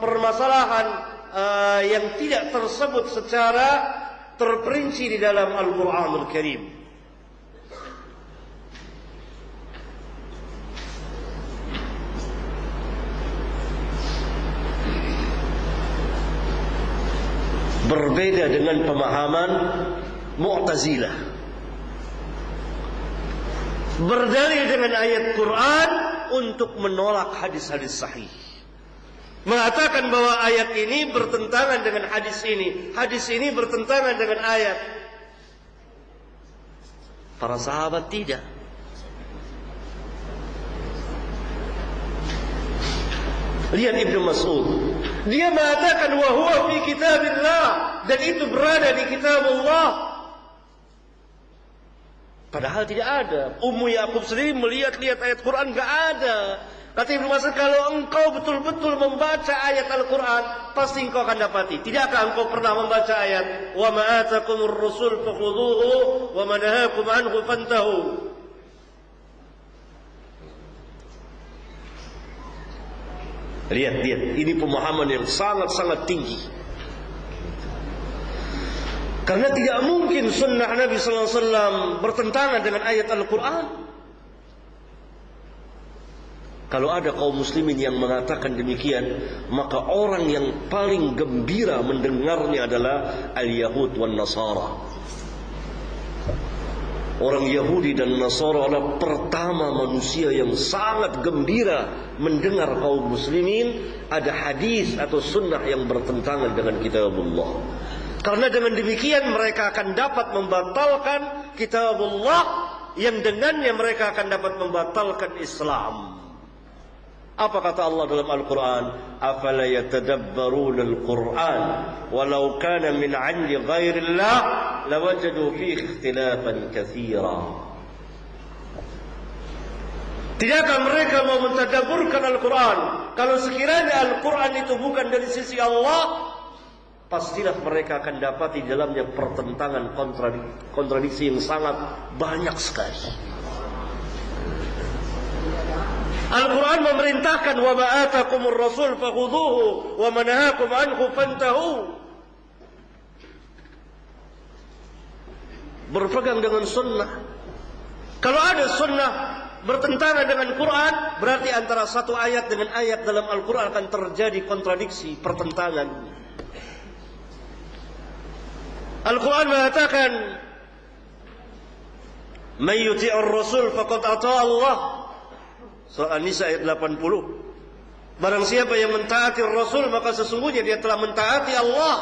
permasalahan uh, yang tidak tersebut secara terperinci di dalam Al-Quranul Karim. Berbeda dengan pemahaman Mu'tazilah. Berdalil dengan ayat Quran untuk menolak hadis-hadis sahih mengatakan bahwa ayat ini bertentangan dengan hadis ini. Hadis ini bertentangan dengan ayat. Para sahabat tidak. Lihat Ibn Mas'ud. Dia mengatakan wahuwa fi kitabillah. Dan itu berada di kitab Allah. Padahal tidak ada. Ummu Yaakob sendiri melihat-lihat ayat Quran. Tidak ada. Kata Ibn Mas'ud, kalau engkau betul-betul membaca ayat Al-Quran, pasti engkau akan dapati. Tidakkah engkau pernah membaca ayat, Wa ma'atakumur rusul fakhuduhu, wa manahakum anhu fantahu. Lihat, lihat. Ini pemahaman yang sangat-sangat tinggi. Karena tidak mungkin sunnah Nabi Sallallahu Alaihi Wasallam bertentangan dengan ayat Al-Quran. Kalau ada kaum muslimin yang mengatakan demikian, maka orang yang paling gembira mendengarnya adalah al-Yahud wan Nasara. Orang Yahudi dan Nasara adalah pertama manusia yang sangat gembira mendengar kaum muslimin ada hadis atau sunnah yang bertentangan dengan kitabullah. Karena dengan demikian mereka akan dapat membatalkan kitabullah yang dengannya mereka akan dapat membatalkan Islam. Apa kata Allah dalam Al-Quran? Afala yatadabbarun Al-Quran walau kana min 'indi ghairillah lawajadu fihi ikhtilafan katsira. Tidakkah mereka mau mentadabburkan Al-Quran? Kalau sekiranya Al-Quran itu bukan dari sisi Allah, pastilah mereka akan dapat di dalamnya pertentangan kontradiksi yang sangat banyak sekali. Al-Quran memerintahkan wa ma'atakumur rasul fakhuduhu wa manahakum anhu fantahu. Berpegang dengan sunnah. Kalau ada sunnah bertentangan dengan Quran, berarti antara satu ayat dengan ayat dalam Al-Quran akan terjadi kontradiksi, pertentangan. Al-Quran mengatakan, "Man yuti'ur rasul faqad ata'a Allah." Surah An-Nisa ayat 80. Barang siapa yang mentaati Rasul maka sesungguhnya dia telah mentaati Allah.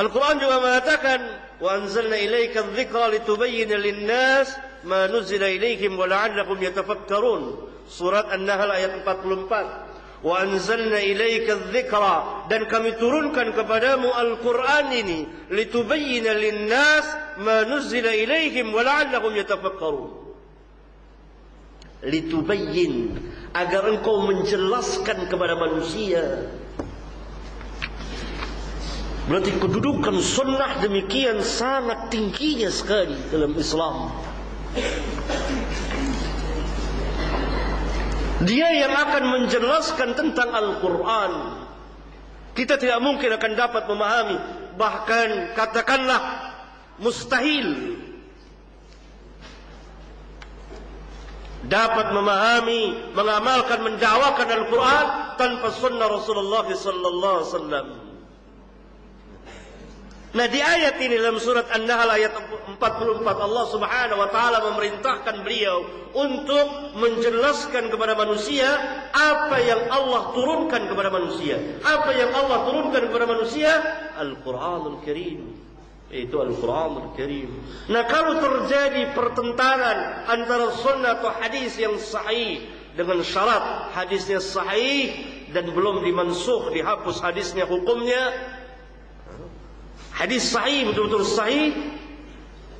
Al-Quran juga mengatakan wa anzalna ilaika dzikra litubayyana lin-nas ma nuzila ilaihim wa la'allakum yatafakkarun. Surat An-Nahl ayat 44. Wa anzalna ilaika dzikra dan kami turunkan kepadamu Al-Quran ini litubayyana lin-nas ma nuzila ilaihim wa la'allakum yatafakkarun litubayyin agar engkau menjelaskan kepada manusia. Berarti kedudukan sunnah demikian sangat tingginya sekali dalam Islam. Dia yang akan menjelaskan tentang Al-Quran. Kita tidak mungkin akan dapat memahami. Bahkan katakanlah mustahil dapat memahami, mengamalkan, mendakwakan Al-Quran tanpa sunnah Rasulullah sallallahu alaihi wasallam. Nah di ayat ini dalam surat An-Nahl ayat 44 Allah Subhanahu wa taala memerintahkan beliau untuk menjelaskan kepada manusia apa yang Allah turunkan kepada manusia. Apa yang Allah turunkan kepada manusia? Al-Qur'anul Karim itu Al-Quran Al-Karim. Nah kalau terjadi pertentangan antara sunnah atau hadis yang sahih dengan syarat hadisnya sahih dan belum dimansuh dihapus hadisnya hukumnya hadis sahih betul-betul sahih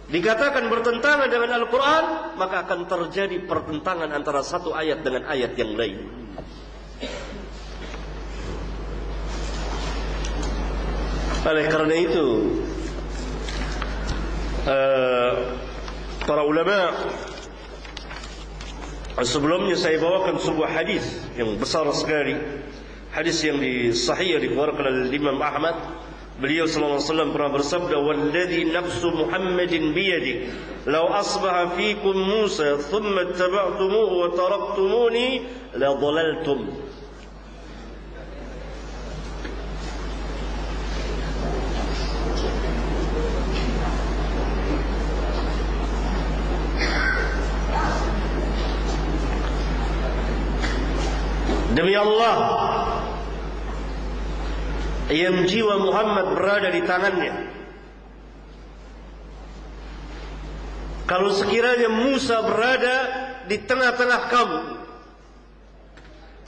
dikatakan bertentangan dengan Al-Quran maka akan terjadi pertentangan antara satu ayat dengan ayat yang lain. Oleh kerana itu para ulama Sebelumnya saya bawakan sebuah hadis yang besar sekali. Hadis yang di sahih dikeluarkan oleh Imam Ahmad. Beliau sallallahu alaihi wasallam pernah bersabda, "Walladzi nafsu Muhammadin biyadi, law asbaha fiikum Musa thumma ittaba'tumuhu wa taraktumuni la dhalaltum." Demi Allah. Yang jiwa Muhammad berada di tangannya. Kalau sekiranya Musa berada di tengah-tengah kamu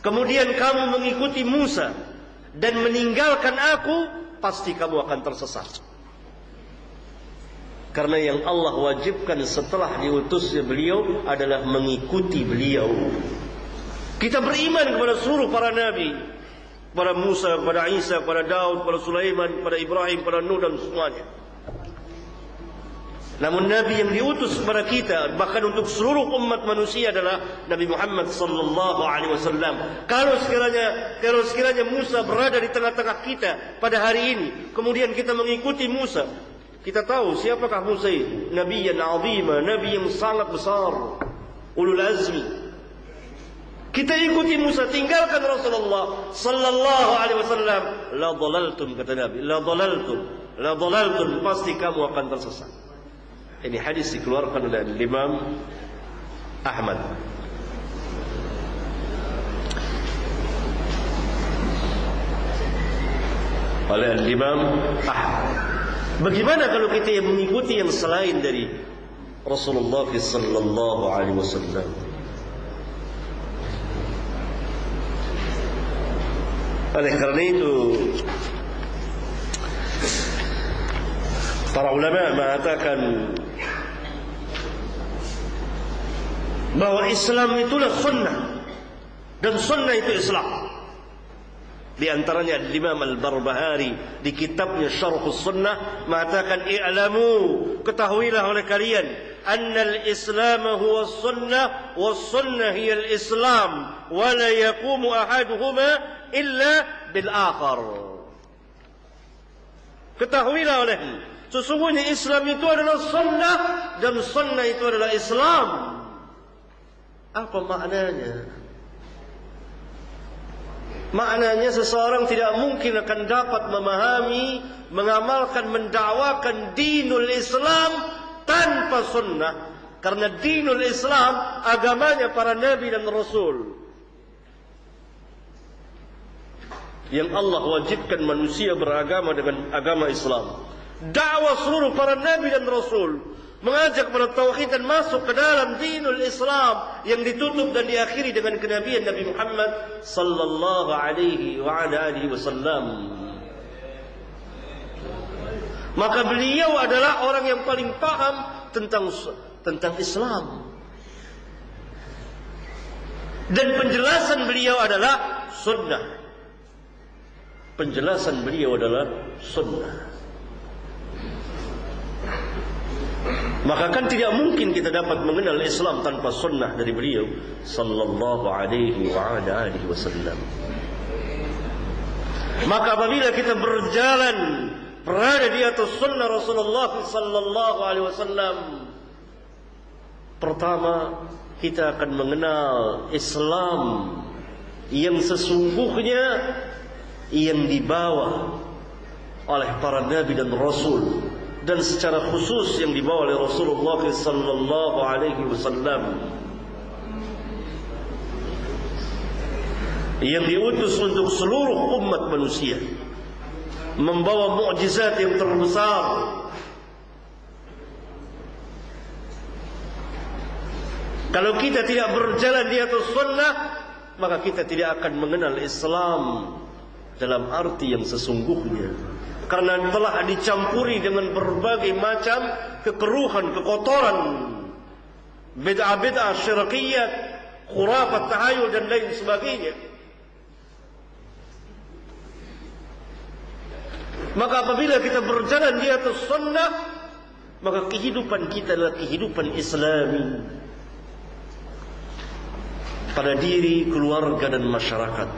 Kemudian kamu mengikuti Musa Dan meninggalkan aku Pasti kamu akan tersesat. Karena yang Allah wajibkan setelah diutusnya beliau Adalah mengikuti beliau kita beriman kepada seluruh para nabi. Kepada Musa, kepada Isa, kepada Daud, kepada Sulaiman, kepada Ibrahim, kepada Nuh dan semuanya. Namun Nabi yang diutus kepada kita bahkan untuk seluruh umat manusia adalah Nabi Muhammad sallallahu alaihi wasallam. Kalau sekiranya kalau sekiranya Musa berada di tengah-tengah kita pada hari ini, kemudian kita mengikuti Musa, kita tahu siapakah Musa itu? Nabi yang azima, nabi yang sangat besar, ulul azmi. Kita ikuti Musa tinggalkan Rasulullah sallallahu alaihi wasallam la dhalaltum kata Nabi la dhalaltum la dhalaltum pasti kamu akan tersesat. Ini hadis dikeluarkan oleh Imam Ahmad. Oleh Imam Ahmad. Bagaimana kalau kita mengikuti yang selain dari Rasulullah sallallahu alaihi wasallam? Oleh kerana itu Para ulama mengatakan Bahawa Islam itulah sunnah Dan sunnah itu Islam. Di antaranya Imam Al-Barbahari Di kitabnya Syarh Sunnah Mengatakan I'lamu Ketahuilah oleh kalian Anna al-Islam huwa sunnah Wa sunnah hiya al-Islam Wa la yakumu ahaduhuma illa bil akhar. Ketahuilah olehmu, sesungguhnya Islam itu adalah sunnah dan sunnah itu adalah Islam. Apa maknanya? Maknanya seseorang tidak mungkin akan dapat memahami, mengamalkan, mendakwakan dinul Islam tanpa sunnah. Karena dinul Islam agamanya para nabi dan rasul. yang Allah wajibkan manusia beragama dengan agama Islam. Dakwah seluruh para nabi dan rasul mengajak kepada tauhid dan masuk ke dalam dinul Islam yang ditutup dan diakhiri dengan kenabian Nabi Muhammad sallallahu alaihi wa ala alihi wasallam. Maka beliau adalah orang yang paling paham tentang tentang Islam. Dan penjelasan beliau adalah sunnah penjelasan beliau adalah sunnah. Maka kan tidak mungkin kita dapat mengenal Islam tanpa sunnah dari beliau sallallahu alaihi wa alihi wasallam. Maka apabila kita berjalan berada di atas sunnah Rasulullah sallallahu alaihi wasallam. Pertama kita akan mengenal Islam yang sesungguhnya yang dibawa oleh para nabi dan rasul dan secara khusus yang dibawa oleh Rasulullah sallallahu alaihi wasallam. Yang diutus untuk seluruh umat manusia membawa mukjizat yang terbesar. Kalau kita tidak berjalan di atas sunnah maka kita tidak akan mengenal Islam dalam arti yang sesungguhnya. Karena telah dicampuri dengan berbagai macam kekeruhan, kekotoran bid'ah-bid'ah syirkiyat khurafat tahayul dan lain sebagainya maka apabila kita berjalan di atas sunnah maka kehidupan kita adalah kehidupan islami. Pada diri, keluarga dan masyarakat